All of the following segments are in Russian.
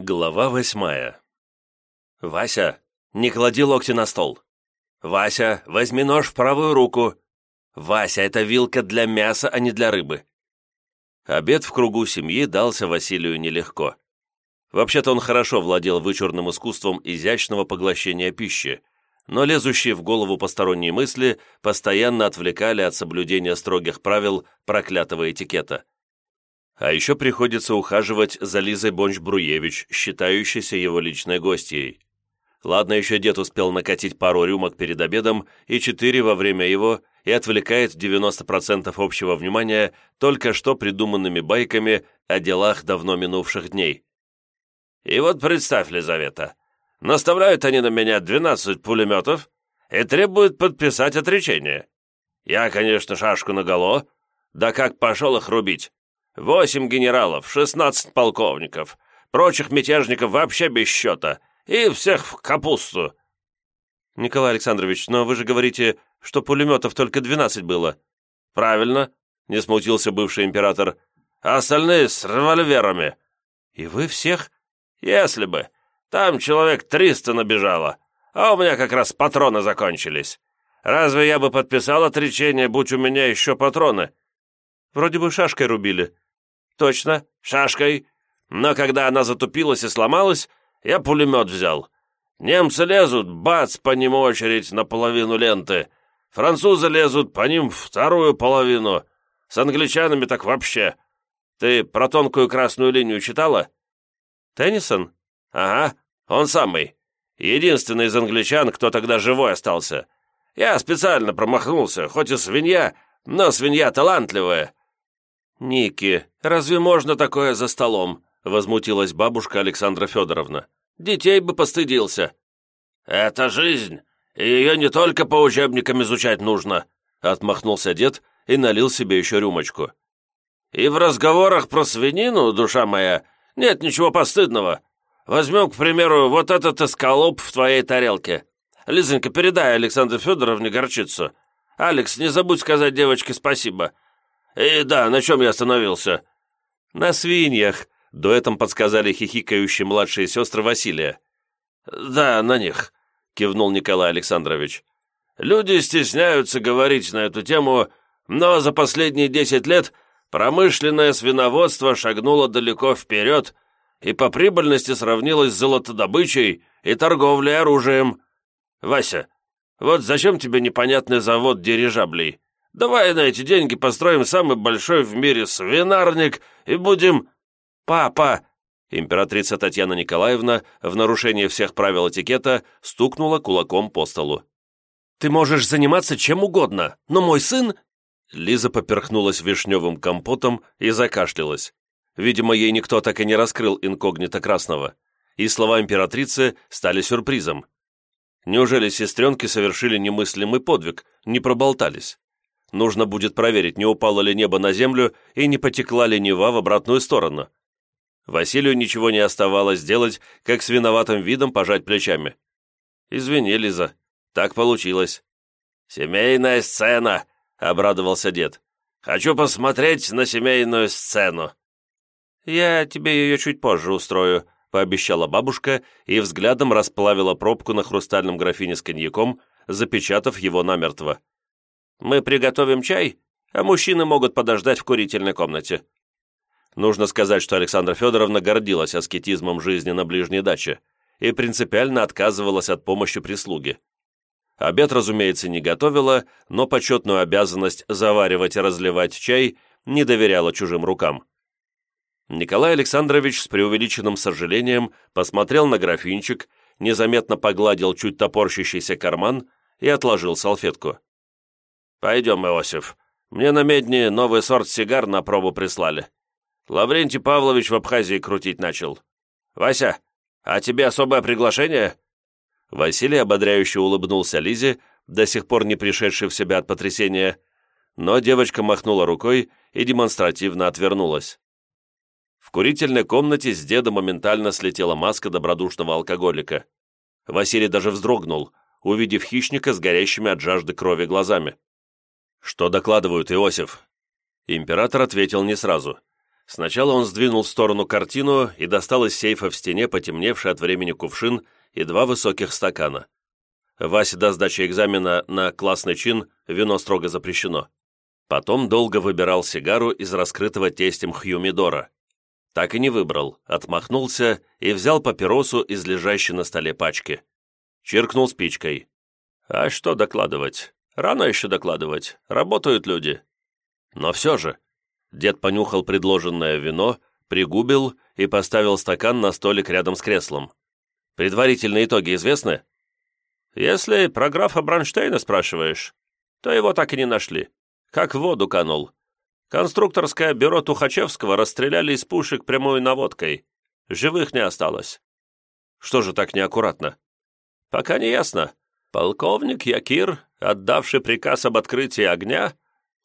Глава восьмая. «Вася, не клади локти на стол. Вася, возьми нож в правую руку. Вася, это вилка для мяса, а не для рыбы». Обед в кругу семьи дался Василию нелегко. Вообще-то он хорошо владел вычурным искусством изящного поглощения пищи, но лезущие в голову посторонние мысли постоянно отвлекали от соблюдения строгих правил проклятого этикета. А еще приходится ухаживать за Лизой Бонч-Бруевич, считающейся его личной гостьей. Ладно, еще дед успел накатить пару рюмок перед обедом и четыре во время его, и отвлекает 90% общего внимания только что придуманными байками о делах давно минувших дней. И вот представь, Лизавета, наставляют они на меня 12 пулеметов и требуют подписать отречение. Я, конечно, шашку наголо, да как пошел их рубить. Восемь генералов, шестнадцать полковников, прочих мятежников вообще без счета, и всех в капусту». «Николай Александрович, но вы же говорите, что пулеметов только двенадцать было». «Правильно», — не смутился бывший император. «А остальные с револьверами». «И вы всех?» «Если бы. Там человек триста набежало, а у меня как раз патроны закончились. Разве я бы подписал отречение, будь у меня еще патроны?» «Вроде бы шашкой рубили», «Точно, шашкой. Но когда она затупилась и сломалась, я пулемет взял. Немцы лезут, бац, по ним очередь на половину ленты. Французы лезут, по ним вторую половину. С англичанами так вообще. Ты про тонкую красную линию читала?» «Теннисон?» «Ага, он самый. Единственный из англичан, кто тогда живой остался. Я специально промахнулся, хоть и свинья, но свинья талантливая. «Ники, разве можно такое за столом?» — возмутилась бабушка Александра Федоровна. «Детей бы постыдился». «Это жизнь, и ее не только по учебникам изучать нужно», — отмахнулся дед и налил себе еще рюмочку. «И в разговорах про свинину, душа моя, нет ничего постыдного. Возьмем, к примеру, вот этот эскалоп в твоей тарелке. Лизонька, передай Александре Федоровне горчицу. Алекс, не забудь сказать девочке спасибо. «И да, на чем я остановился?» «На свиньях», — дуэтом подсказали хихикающие младшие сестры Василия. «Да, на них», — кивнул Николай Александрович. «Люди стесняются говорить на эту тему, но за последние десять лет промышленное свиноводство шагнуло далеко вперед и по прибыльности сравнилось с золотодобычей и торговлей оружием. Вася, вот зачем тебе непонятный завод дирижаблей? Давай на эти деньги построим самый большой в мире свинарник и будем...» «Папа!» Императрица Татьяна Николаевна, в нарушение всех правил этикета, стукнула кулаком по столу. «Ты можешь заниматься чем угодно, но мой сын...» Лиза поперхнулась вишневым компотом и закашлялась. Видимо, ей никто так и не раскрыл инкогнито Красного, и слова императрицы стали сюрпризом. Неужели сестренки совершили немыслимый подвиг, не проболтались? Нужно будет проверить, не упало ли небо на землю и не потекла ли Нева в обратную сторону. Василию ничего не оставалось делать, как с виноватым видом пожать плечами. «Извини, Лиза, так получилось». «Семейная сцена», — обрадовался дед. «Хочу посмотреть на семейную сцену». «Я тебе ее чуть позже устрою», — пообещала бабушка и взглядом расплавила пробку на хрустальном графине с коньяком, запечатав его намертво. Мы приготовим чай, а мужчины могут подождать в курительной комнате». Нужно сказать, что Александра Федоровна гордилась аскетизмом жизни на ближней даче и принципиально отказывалась от помощи прислуги. Обед, разумеется, не готовила, но почетную обязанность заваривать и разливать чай не доверяла чужим рукам. Николай Александрович с преувеличенным сожалением посмотрел на графинчик, незаметно погладил чуть топорщащийся карман и отложил салфетку. «Пойдем, Иосиф. Мне на медне новый сорт сигар на пробу прислали. Лаврентий Павлович в Абхазии крутить начал. Вася, а тебе особое приглашение?» Василий ободряюще улыбнулся Лизе, до сих пор не пришедшей в себя от потрясения, но девочка махнула рукой и демонстративно отвернулась. В курительной комнате с деда моментально слетела маска добродушного алкоголика. Василий даже вздрогнул, увидев хищника с горящими от жажды крови глазами. «Что докладывают, Иосиф?» Император ответил не сразу. Сначала он сдвинул в сторону картину и достал из сейфа в стене потемневший от времени кувшин и два высоких стакана. Васе до сдачи экзамена на классный чин вино строго запрещено. Потом долго выбирал сигару из раскрытого тестем Хьюмидора. Так и не выбрал, отмахнулся и взял папиросу из лежащей на столе пачки. Чиркнул спичкой. «А что докладывать? Рано еще докладывать. Работают люди». Но все же, Дед понюхал предложенное вино, пригубил и поставил стакан на столик рядом с креслом. Предварительные итоги известны? Если про графа Бронштейна спрашиваешь, то его так и не нашли. Как в воду канул. Конструкторское бюро Тухачевского расстреляли из пушек прямой наводкой. Живых не осталось. Что же так неаккуратно? Пока не ясно. Полковник Якир, отдавший приказ об открытии огня,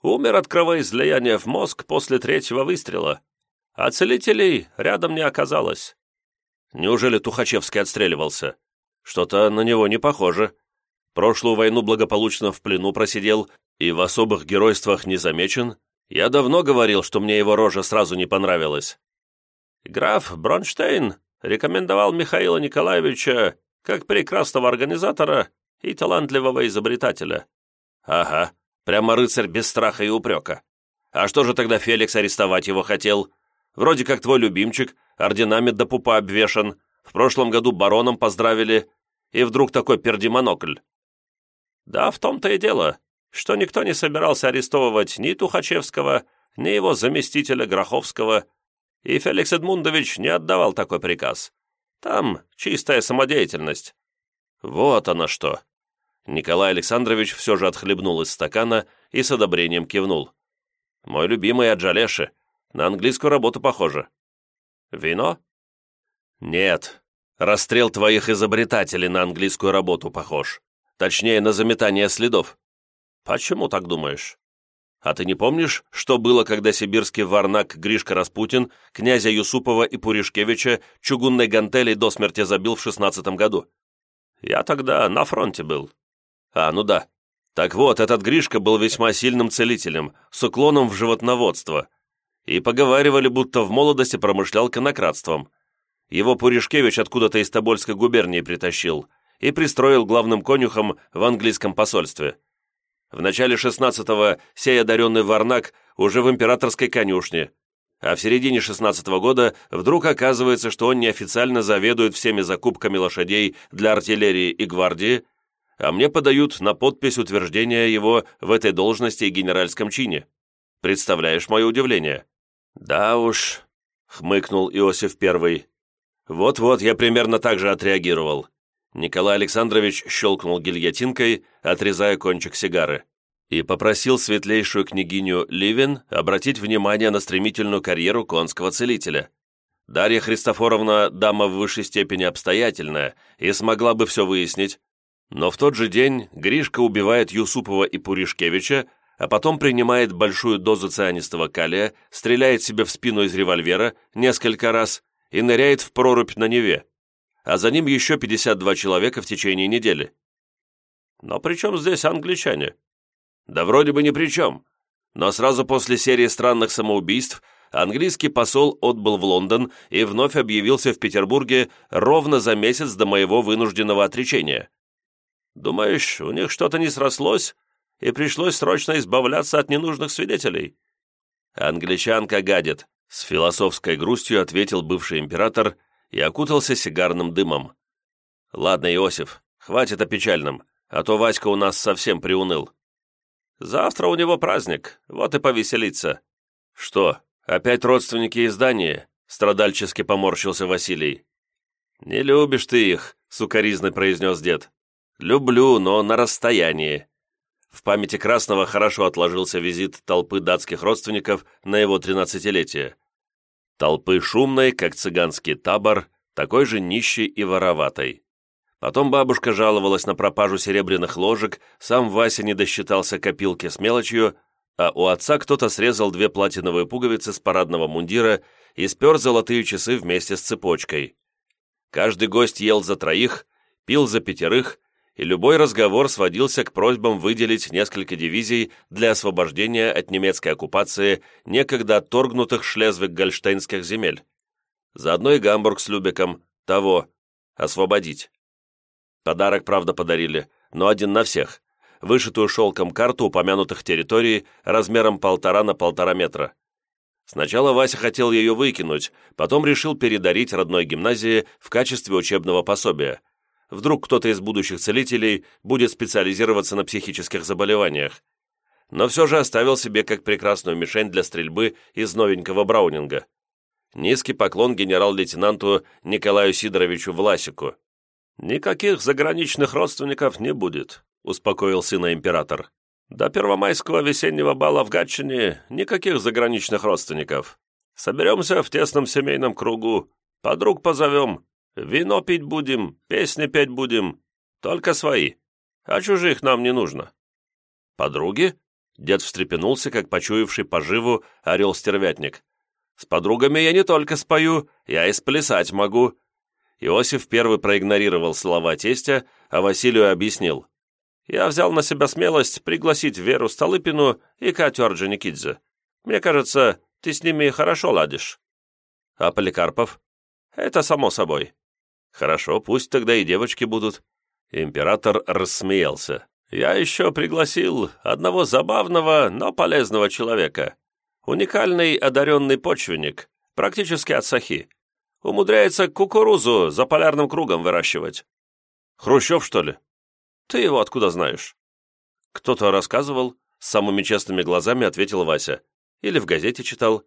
Умер от кровоизлияния в мозг после третьего выстрела, а целителей рядом не оказалось. Неужели Тухачевский отстреливался? Что-то на него не похоже. Прошлую войну благополучно в плену просидел и в особых геройствах не замечен. Я давно говорил, что мне его рожа сразу не понравилась. Граф Бронштейн рекомендовал Михаила Николаевича как прекрасного организатора и талантливого изобретателя. Ага, Прямо рыцарь без страха и упрека. А что же тогда Феликс арестовать его хотел? Вроде как твой любимчик, орденами до пупа обвешан, в прошлом году бароном поздравили, и вдруг такой пердимонокль. Да, в том-то и дело, что никто не собирался арестовывать ни Тухачевского, ни его заместителя Гроховского, и Феликс Эдмундович не отдавал такой приказ. Там чистая самодеятельность. Вот оно что. Николай Александрович все же отхлебнул из стакана и с одобрением кивнул. «Мой любимый Аджалеши. На английскую работу похоже». «Вино?» «Нет. Расстрел твоих изобретателей на английскую работу похож. Точнее, на заметание следов». «Почему так думаешь?» «А ты не помнишь, что было, когда сибирский варнак Гришка Распутин князя Юсупова и Пуришкевича чугунной гантелей до смерти забил в шестнадцатом году?» «Я тогда на фронте был. А, ну да. Так вот, этот Гришка был весьма сильным целителем, с уклоном в животноводство. И поговаривали, будто в молодости промышлял конократством. Его Пуришкевич откуда-то из Тобольской губернии притащил и пристроил главным конюхом в английском посольстве. В начале 16-го сей одаренный Варнак уже в императорской конюшне, а в середине 16 -го года вдруг оказывается, что он неофициально заведует всеми закупками лошадей для артиллерии и гвардии, а мне подают на подпись утверждения его в этой должности и генеральском чине. Представляешь мое удивление?» «Да уж», — хмыкнул Иосиф Первый. «Вот-вот, я примерно так же отреагировал». Николай Александрович щелкнул гильотинкой, отрезая кончик сигары, и попросил светлейшую княгиню Ливен обратить внимание на стремительную карьеру конского целителя. Дарья Христофоровна дама в высшей степени обстоятельная и смогла бы все выяснить, но в тот же день Гришка убивает Юсупова и Пуришкевича, а потом принимает большую дозу цианистого калия, стреляет себе в спину из револьвера несколько раз и ныряет в прорубь на Неве, а за ним еще 52 человека в течение недели. Но при чем здесь англичане? Да вроде бы ни при чем. Но сразу после серии странных самоубийств английский посол отбыл в Лондон и вновь объявился в Петербурге ровно за месяц до моего вынужденного отречения. Думаешь, у них что-то не срослось, и пришлось срочно избавляться от ненужных свидетелей?» «Англичанка гадит», — с философской грустью ответил бывший император и окутался сигарным дымом. «Ладно, Иосиф, хватит о печальном, а то Васька у нас совсем приуныл». «Завтра у него праздник, вот и повеселиться». «Что, опять родственники издания?» — страдальчески поморщился Василий. «Не любишь ты их», — сукоризно произнес дед. «Люблю, но на расстоянии». В памяти Красного хорошо отложился визит толпы датских родственников на его тринадцатилетие. Толпы шумной, как цыганский табор, такой же нищей и вороватой. Потом бабушка жаловалась на пропажу серебряных ложек, сам Вася не досчитался копилки с мелочью, а у отца кто-то срезал две платиновые пуговицы с парадного мундира и спер золотые часы вместе с цепочкой. Каждый гость ел за троих, пил за пятерых и любой разговор сводился к просьбам выделить несколько дивизий для освобождения от немецкой оккупации некогда отторгнутых шлезвиг-гольштейнских земель. Заодно и Гамбург с Любеком, того, освободить. Подарок, правда, подарили, но один на всех. Вышитую шелком карту упомянутых территорий размером полтора на полтора метра. Сначала Вася хотел ее выкинуть, потом решил передарить родной гимназии в качестве учебного пособия – Вдруг кто-то из будущих целителей будет специализироваться на психических заболеваниях. Но все же оставил себе как прекрасную мишень для стрельбы из новенького Браунинга. Низкий поклон генерал-лейтенанту Николаю Сидоровичу Власику. «Никаких заграничных родственников не будет», — успокоил сына император. «До первомайского весеннего бала в Гатчине никаких заграничных родственников. Соберемся в тесном семейном кругу, подруг позовем, Вино пить будем, песни петь будем, только свои, а чужих нам не нужно». «Подруги?» — дед встрепенулся, как почуявший поживу орел-стервятник. «С подругами я не только спою, я и сплясать могу». Иосиф первый проигнорировал слова тестя, а Василию объяснил. «Я взял на себя смелость пригласить Веру Столыпину и Катю Орджоникидзе. Мне кажется, ты с ними хорошо ладишь». «А Поликарпов?» «Это само собой. «Хорошо, пусть тогда и девочки будут». Император рассмеялся. «Я еще пригласил одного забавного, но полезного человека. Уникальный одаренный почвенник, практически от сахи. Умудряется кукурузу за полярным кругом выращивать». «Хрущев, что ли?» «Ты его откуда знаешь?» «Кто-то рассказывал?» С самыми честными глазами ответил Вася. «Или в газете читал?»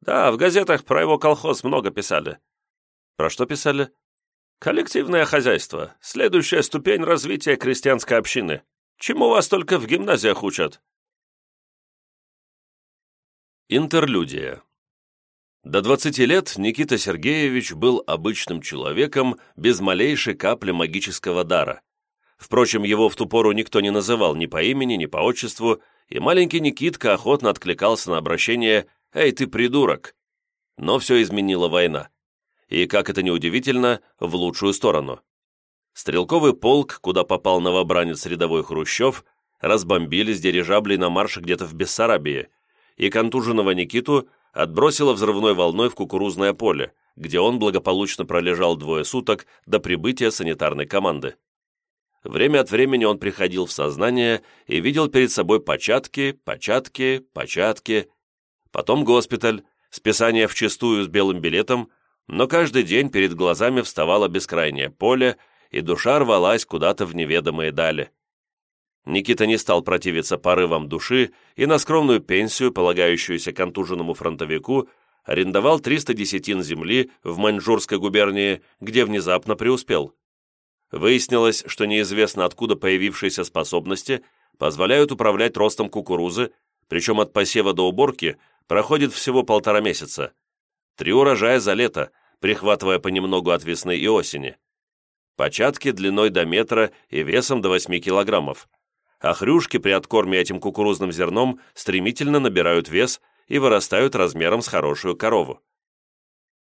«Да, в газетах про его колхоз много писали». «Про что писали?» Коллективное хозяйство. Следующая ступень развития крестьянской общины. Чему вас только в гимназиях учат? Интерлюдия. До 20 лет Никита Сергеевич был обычным человеком без малейшей капли магического дара. Впрочем, его в ту пору никто не называл ни по имени, ни по отчеству, и маленький Никитка охотно откликался на обращение «Эй, ты придурок!». Но все изменила война и, как это ни удивительно, в лучшую сторону. Стрелковый полк, куда попал новобранец рядовой Хрущев, разбомбили с дирижаблей на марше где-то в Бессарабии, и контуженного Никиту отбросило взрывной волной в кукурузное поле, где он благополучно пролежал двое суток до прибытия санитарной команды. Время от времени он приходил в сознание и видел перед собой початки, початки, початки. Потом госпиталь, списание вчистую с белым билетом но каждый день перед глазами вставало бескрайнее поле, и душа рвалась куда-то в неведомые дали. Никита не стал противиться порывам души и на скромную пенсию, полагающуюся контуженному фронтовику, арендовал 300 десятин земли в Маньчжурской губернии, где внезапно преуспел. Выяснилось, что неизвестно откуда появившиеся способности позволяют управлять ростом кукурузы, причем от посева до уборки проходит всего полтора месяца. Три урожая за лето, прихватывая понемногу от весны и осени. Початки длиной до метра и весом до 8 килограммов. А хрюшки при откорме этим кукурузным зерном стремительно набирают вес и вырастают размером с хорошую корову.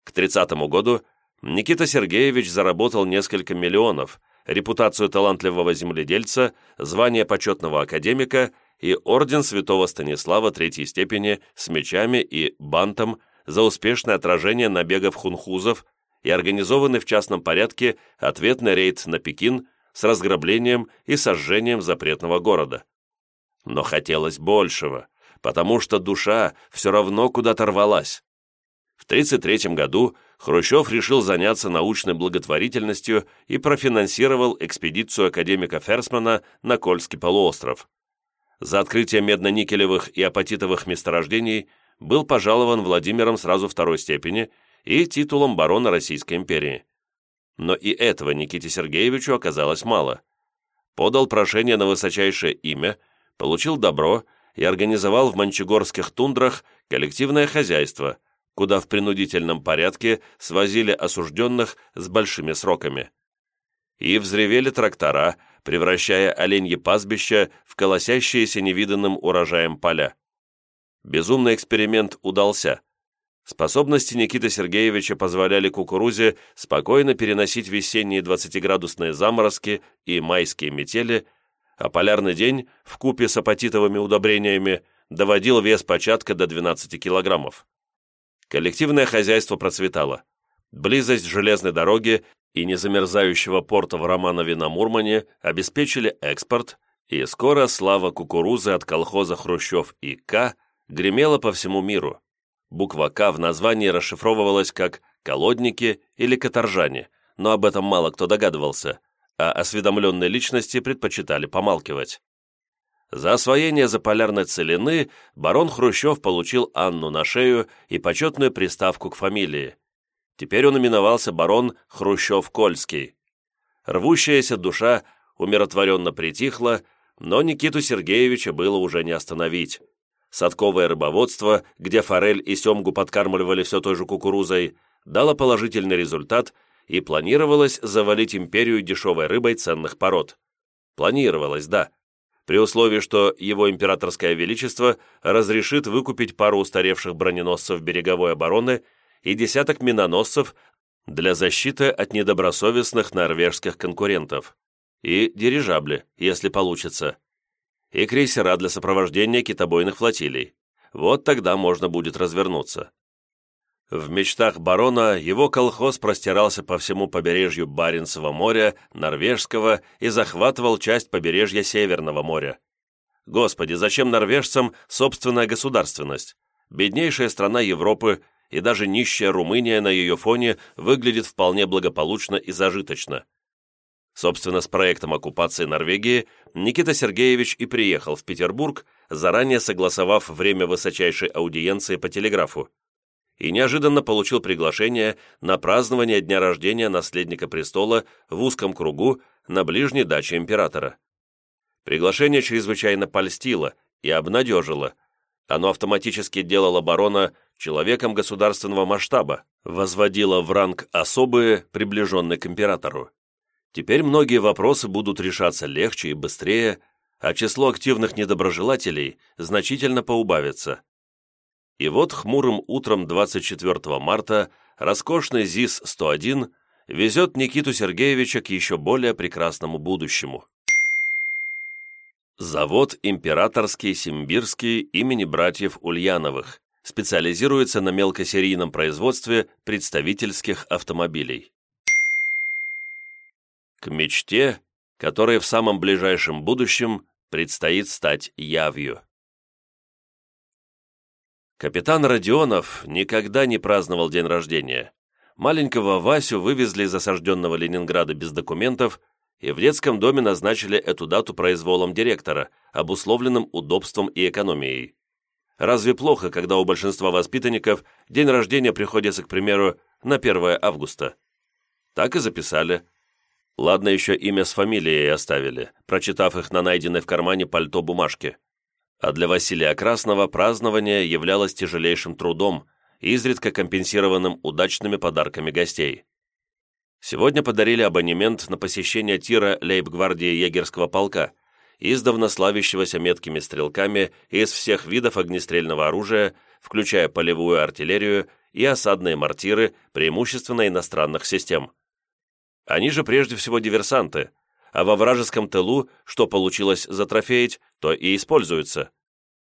К 30 году Никита Сергеевич заработал несколько миллионов, репутацию талантливого земледельца, звание почетного академика и орден святого Станислава третьей степени с мечами и бантом за успешное отражение набегов хунхузов и организованный в частном порядке ответный рейд на Пекин с разграблением и сожжением запретного города. Но хотелось большего, потому что душа все равно куда-то рвалась. В 1933 году Хрущев решил заняться научной благотворительностью и профинансировал экспедицию академика Ферсмана на Кольский полуостров. За открытие медно-никелевых и апатитовых месторождений был пожалован Владимиром сразу второй степени и титулом барона Российской империи. Но и этого Никите Сергеевичу оказалось мало. Подал прошение на высочайшее имя, получил добро и организовал в манчегорских тундрах коллективное хозяйство, куда в принудительном порядке свозили осужденных с большими сроками. И взревели трактора, превращая оленьи пастбища в колосящиеся невиданным урожаем поля. Безумный эксперимент удался. Способности Никиты Сергеевича позволяли кукурузе спокойно переносить весенние 20-градусные заморозки и майские метели, а полярный день в купе с апатитовыми удобрениями доводил вес початка до 12 килограммов. Коллективное хозяйство процветало. Близость железной дороги и незамерзающего порта в Романове на Мурмане обеспечили экспорт, и скоро слава кукурузы от колхоза «Хрущев» и «К» гремела по всему миру. Буква «К» в названии расшифровывалась как «колодники» или «каторжане», но об этом мало кто догадывался, а осведомленные личности предпочитали помалкивать. За освоение заполярной целины барон Хрущев получил Анну на шею и почетную приставку к фамилии. Теперь он именовался барон Хрущев-Кольский. Рвущаяся душа умиротворенно притихла, но Никиту Сергеевича было уже не остановить. Садковое рыбоводство, где форель и семгу подкармливали все той же кукурузой, дало положительный результат и планировалось завалить империю дешевой рыбой ценных пород. Планировалось, да, при условии, что его императорское величество разрешит выкупить пару устаревших броненосцев береговой обороны и десяток миноносцев для защиты от недобросовестных норвежских конкурентов. И дирижабли, если получится и крейсера для сопровождения китобойных флотилий. Вот тогда можно будет развернуться. В мечтах барона его колхоз простирался по всему побережью Баренцева моря, Норвежского и захватывал часть побережья Северного моря. Господи, зачем норвежцам собственная государственность? Беднейшая страна Европы и даже нищая Румыния на ее фоне выглядит вполне благополучно и зажиточно. Собственно, с проектом оккупации Норвегии Никита Сергеевич и приехал в Петербург, заранее согласовав время высочайшей аудиенции по телеграфу, и неожиданно получил приглашение на празднование дня рождения наследника престола в узком кругу на ближней даче императора. Приглашение чрезвычайно польстило и обнадежило. Оно автоматически делало барона человеком государственного масштаба, возводило в ранг особые, приближенные к императору. Теперь многие вопросы будут решаться легче и быстрее, а число активных недоброжелателей значительно поубавится. И вот хмурым утром 24 марта роскошный ЗИС-101 везет Никиту Сергеевича к еще более прекрасному будущему. Завод «Императорский Симбирский» имени братьев Ульяновых специализируется на мелкосерийном производстве представительских автомобилей к мечте, которой в самом ближайшем будущем предстоит стать явью. Капитан Родионов никогда не праздновал день рождения. Маленького Васю вывезли из осажденного Ленинграда без документов, и в детском доме назначили эту дату произволом директора, обусловленным удобством и экономией. Разве плохо, когда у большинства воспитанников день рождения приходится, к примеру, на 1 августа? Так и записали – Ладно, еще имя с фамилией оставили, прочитав их на найденной в кармане пальто бумажке. А для Василия Красного празднование являлось тяжелейшим трудом, изредка компенсированным удачными подарками гостей. Сегодня подарили абонемент на посещение тира лейб-гвардии егерского полка, издавна славящегося меткими стрелками из всех видов огнестрельного оружия, включая полевую артиллерию и осадные мортиры, преимущественно иностранных систем. Они же прежде всего диверсанты, а во вражеском тылу, что получилось затрофеить, то и используются.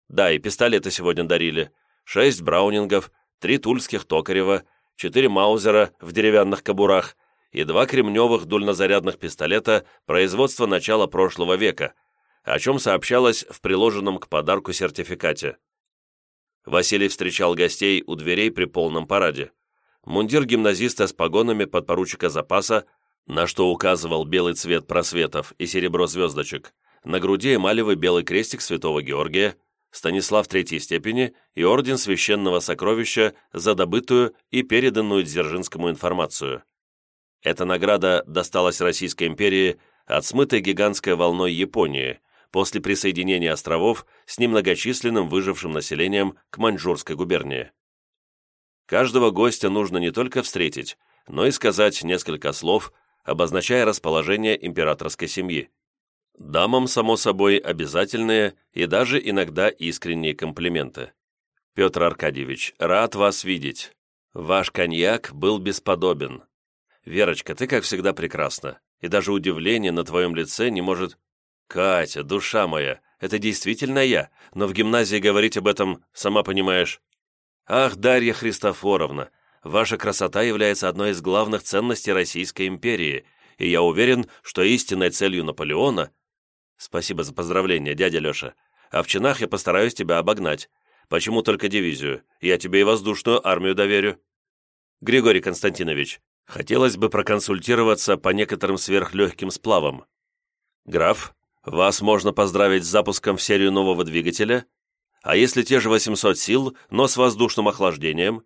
Да, и пистолеты сегодня дарили. Шесть браунингов, три тульских Токарева, четыре маузера в деревянных кобурах и два кремневых дульнозарядных пистолета производства начала прошлого века, о чем сообщалось в приложенном к подарку сертификате. Василий встречал гостей у дверей при полном параде. Мундир гимназиста с погонами подпоручика запаса на что указывал белый цвет просветов и серебро звездочек, на груди эмалевый белый крестик святого Георгия, Станислав Третьей степени и Орден Священного Сокровища за добытую и переданную Дзержинскому информацию. Эта награда досталась Российской империи от смытой гигантской волной Японии после присоединения островов с немногочисленным выжившим населением к Маньчжурской губернии. Каждого гостя нужно не только встретить, но и сказать несколько слов обозначая расположение императорской семьи. Дамам, само собой, обязательные и даже иногда искренние комплименты. «Петр Аркадьевич, рад вас видеть. Ваш коньяк был бесподобен. Верочка, ты, как всегда, прекрасна, и даже удивление на твоем лице не может... Катя, душа моя, это действительно я, но в гимназии говорить об этом, сама понимаешь. Ах, Дарья Христофоровна, ваша красота является одной из главных ценностей Российской империи, и я уверен, что истинной целью Наполеона... Спасибо за поздравление, дядя Леша. А в чинах я постараюсь тебя обогнать. Почему только дивизию? Я тебе и воздушную армию доверю. Григорий Константинович, хотелось бы проконсультироваться по некоторым сверхлегким сплавам. Граф, вас можно поздравить с запуском в серию нового двигателя, а если те же 800 сил, но с воздушным охлаждением?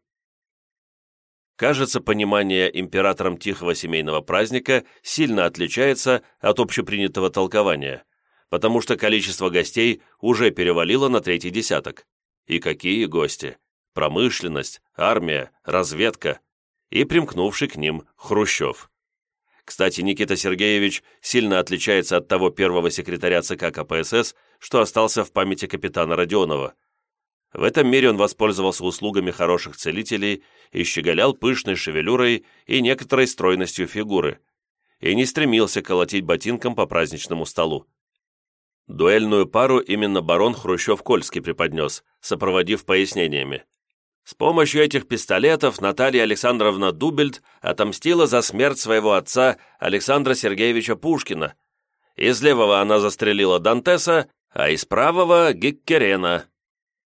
Кажется, понимание императором тихого семейного праздника сильно отличается от общепринятого толкования, потому что количество гостей уже перевалило на третий десяток. И какие гости! Промышленность, армия, разведка и примкнувший к ним Хрущев. Кстати, Никита Сергеевич сильно отличается от того первого секретаря ЦК КПСС, что остался в памяти капитана Родионова. В этом мире он воспользовался услугами хороших целителей и щеголял пышной шевелюрой и некоторой стройностью фигуры, и не стремился колотить ботинком по праздничному столу. Дуэльную пару именно барон Хрущев-Кольский преподнес, сопроводив пояснениями. С помощью этих пистолетов Наталья Александровна Дубельт отомстила за смерть своего отца Александра Сергеевича Пушкина. Из левого она застрелила Дантеса, а из правого — Гиккерена.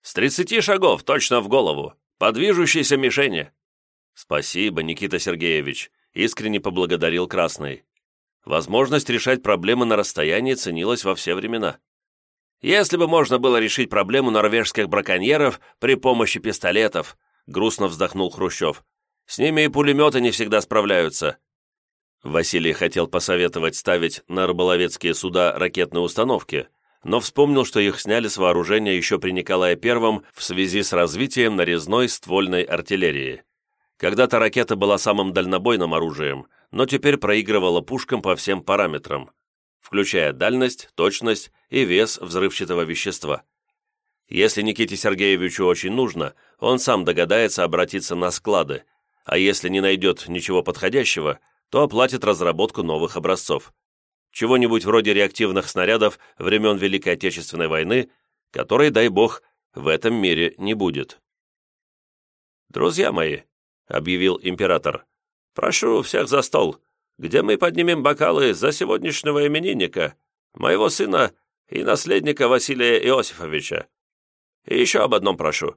С тридцати шагов, точно в голову, по движущейся мишени. «Спасибо, Никита Сергеевич», — искренне поблагодарил Красный. Возможность решать проблемы на расстоянии ценилась во все времена. Если бы можно было решить проблему норвежских браконьеров при помощи пистолетов, грустно вздохнул Хрущев. С ними и пулеметы не всегда справляются. Василий хотел посоветовать ставить на рыболовецкие суда ракетные установки, но вспомнил, что их сняли с вооружения еще при Николае I в связи с развитием нарезной ствольной артиллерии. Когда-то ракета была самым дальнобойным оружием, но теперь проигрывала пушкам по всем параметрам включая дальность, точность и вес взрывчатого вещества. Если Никите Сергеевичу очень нужно, он сам догадается обратиться на склады, а если не найдет ничего подходящего, то оплатит разработку новых образцов. Чего-нибудь вроде реактивных снарядов времен Великой Отечественной войны, которой, дай бог, в этом мире не будет. «Друзья мои», — объявил император, — «прошу всех за стол где мы поднимем бокалы за сегодняшнего именинника, моего сына и наследника Василия Иосифовича. И еще об одном прошу.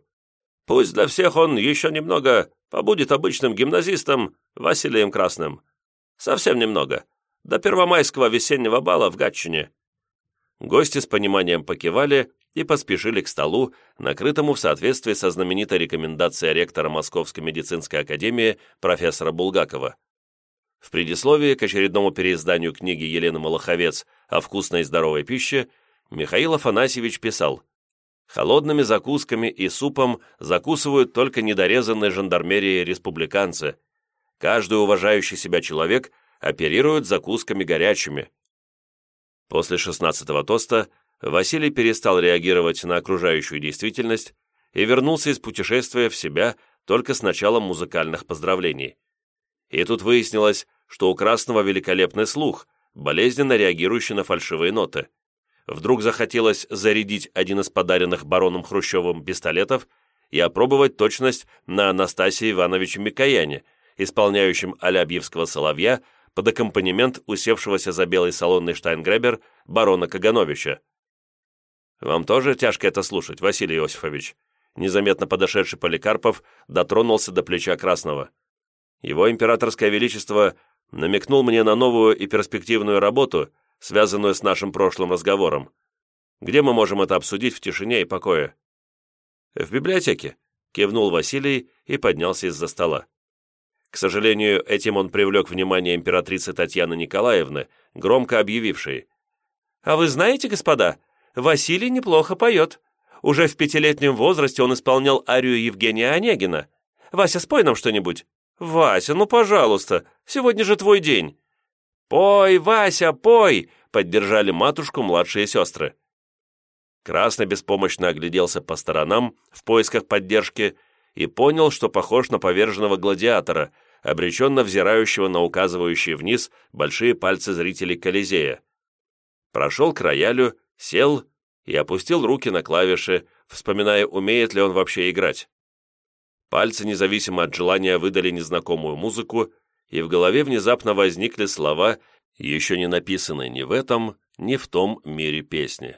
Пусть для всех он еще немного побудет обычным гимназистом Василием Красным. Совсем немного. До первомайского весеннего бала в Гатчине». Гости с пониманием покивали и поспешили к столу, накрытому в соответствии со знаменитой рекомендацией ректора Московской медицинской академии профессора Булгакова. В предисловии к очередному переизданию книги Елены Малаховец о вкусной и здоровой пище Михаил Афанасьевич писал «Холодными закусками и супом закусывают только недорезанные жандармерии республиканцы. Каждый уважающий себя человек оперирует закусками горячими». После шестнадцатого тоста Василий перестал реагировать на окружающую действительность и вернулся из путешествия в себя только с началом музыкальных поздравлений. И тут выяснилось, что у Красного великолепный слух, болезненно реагирующий на фальшивые ноты. Вдруг захотелось зарядить один из подаренных бароном Хрущевым пистолетов и опробовать точность на Анастасии Ивановиче Микояне, исполняющем Алябьевского соловья под аккомпанемент усевшегося за белый салонный штайнгребер барона Кагановича. «Вам тоже тяжко это слушать, Василий Иосифович?» Незаметно подошедший Поликарпов дотронулся до плеча Красного. Его императорское величество намекнул мне на новую и перспективную работу, связанную с нашим прошлым разговором. Где мы можем это обсудить в тишине и покое?» «В библиотеке», — кивнул Василий и поднялся из-за стола. К сожалению, этим он привлек внимание императрицы Татьяны Николаевны, громко объявившей. «А вы знаете, господа, Василий неплохо поет. Уже в пятилетнем возрасте он исполнял арию Евгения Онегина. Вася, спой нам что-нибудь». «Вася, ну пожалуйста, сегодня же твой день!» «Пой, Вася, пой!» — поддержали матушку младшие сестры. Красный беспомощно огляделся по сторонам в поисках поддержки и понял, что похож на поверженного гладиатора, обреченно взирающего на указывающие вниз большие пальцы зрителей Колизея. Прошел к роялю, сел и опустил руки на клавиши, вспоминая, умеет ли он вообще играть. Пальцы, независимо от желания, выдали незнакомую музыку, и в голове внезапно возникли слова, еще не написанные ни в этом, ни в том мире песни.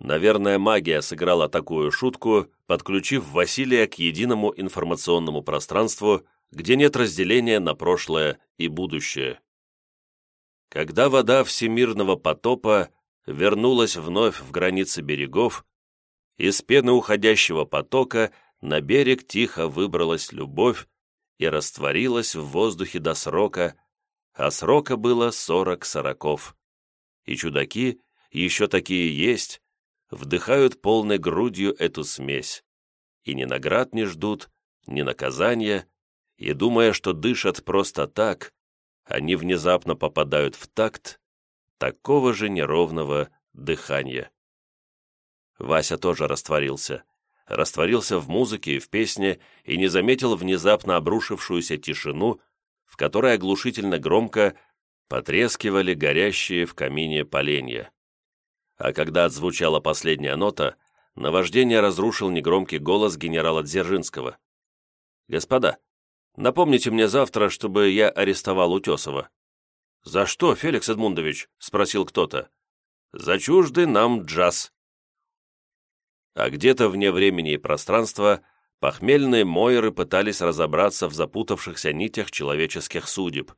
Наверное, магия сыграла такую шутку, подключив Василия к единому информационному пространству, где нет разделения на прошлое и будущее. Когда вода всемирного потопа вернулась вновь в границы берегов, из пены уходящего потока на берег тихо выбралась любовь и растворилась в воздухе до срока, а срока было сорок сороков. И чудаки, еще такие есть, вдыхают полной грудью эту смесь, и ни наград не ждут, ни наказания, и, думая, что дышат просто так, они внезапно попадают в такт такого же неровного дыхания. Вася тоже растворился. Растворился в музыке и в песне и не заметил внезапно обрушившуюся тишину, в которой оглушительно громко потрескивали горящие в камине поленья а когда отзвучала последняя нота, наваждение разрушил негромкий голос генерала Дзержинского. «Господа, напомните мне завтра, чтобы я арестовал Утесова». «За что, Феликс Эдмундович?» — спросил кто-то. «За чуждый нам джаз». А где-то вне времени и пространства похмельные Мойры пытались разобраться в запутавшихся нитях человеческих судеб.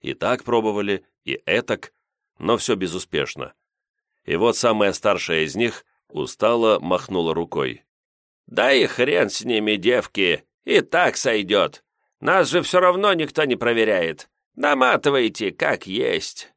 И так пробовали, и этак, но все безуспешно и вот самая старшая из них устало махнула рукой. «Да и хрен с ними, девки, и так сойдет. Нас же все равно никто не проверяет. Наматывайте, как есть».